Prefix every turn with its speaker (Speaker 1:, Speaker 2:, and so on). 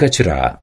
Speaker 1: كچرا